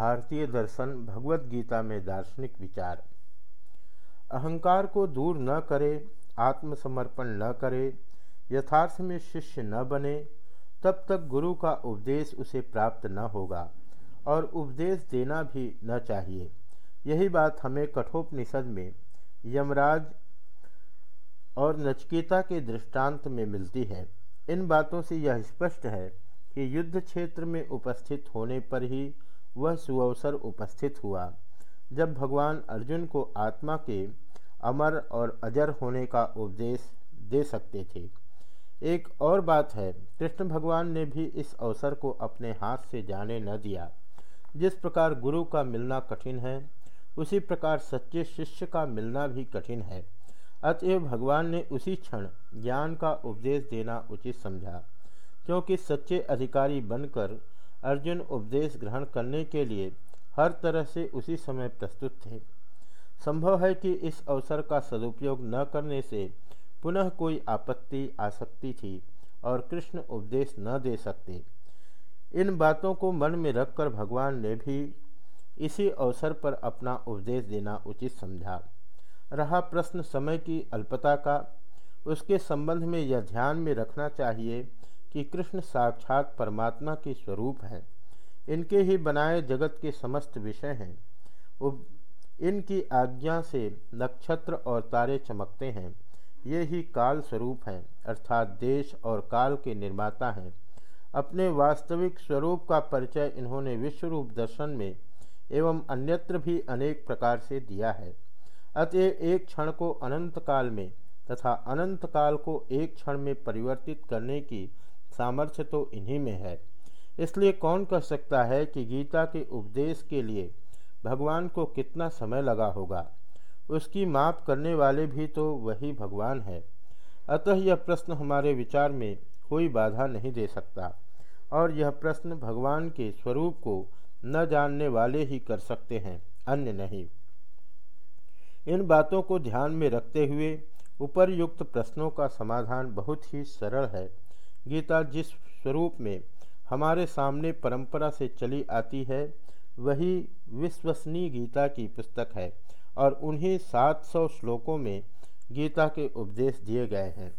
भारतीय दर्शन भगवत गीता में दार्शनिक विचार। अहंकार को दूर न करे, आत्मसमर्पण न करे, यथार्थ में शिष्य न बने, तब तक गुरु का उपदेश उसे प्राप्त न होगा और उपदेश देना भी न चाहिए। यही बात हमें कठोपनिषद में यमराज और नचकेता के दृष्टांत में मिलती है। इन बातों से यह स्पष्ट है कि युद्ध क्षेत्र में उपस्थित होने पर ही वह सुअवसर उपस्थित हुआ। जब भगवान अर्जुन को आत्मा के अमर और अजर होने का उपदेश दे सकते थे। एक और बात है, कृष्ण भगवान ने भी इस अवसर को अपने हाथ से जाने न दिया। जिस प्रकार गुरु का मिलना कठिन है, उसी प्रकार सच्चे शिष्य का मिलना भी कठिन है। अतएव भगवान ने उसी क्षण ज्ञान का उपदेश देना उचित समझा, क्योंकि सच्चे अधिकारी बनकर अर्जुन उपदेश ग्रहण करने के लिए हर तरह से उसी समय प्रस्तुत थे। संभव है कि इस अवसर का सदुपयोग न करने से पुनः कोई आपत्ति आ सकती थी और कृष्ण उपदेश न दे सकते। इन बातों को मन में रखकर भगवान ने भी इसी अवसर पर अपना उपदेश देना उचित समझा। रहा प्रश्न समय की अल्पता का, उसके संबंध में यह ध्यान में रखना चाहिए कि कृष्ण साक्षात परमात्मा के स्वरूप हैं। इनके ही बनाए जगत के समस्त विषय हैं। इनकी आज्ञा से नक्षत्र और तारे चमकते हैं। ये ही काल स्वरूप हैं, अर्थात देश और काल के निर्माता हैं। अपने वास्तविक स्वरूप का परिचय इन्होंने विश्वरूप दर्शन में एवं अन्यत्र भी अनेक प्रकार से दिया है। अतएव एक क्षण को अनंत काल में तथा अनंत काल को एक क्षण में परिवर्तित करने की सामर्थ्य तो इन्हीं में है। इसलिए कौन कह सकता है कि गीता के उपदेश के लिए भगवान को कितना समय लगा होगा? उसकी माप करने वाले भी तो वही भगवान है। अतः यह प्रश्न हमारे विचार में कोई बाधा नहीं दे सकता, और यह प्रश्न भगवान के स्वरूप को न जानने वाले ही कर सकते हैं, अन्य नहीं। इन बातों को ध्यान में रखते हुए उपरयुक्त प्रश्नों का समाधान बहुत ही सरल है। गीता जिस स्वरूप में हमारे सामने परंपरा से चली आती है, वही विश्वसनीय गीता की पुस्तक है और उन्हीं 700 श्लोकों में गीता के उपदेश दिए गए हैं।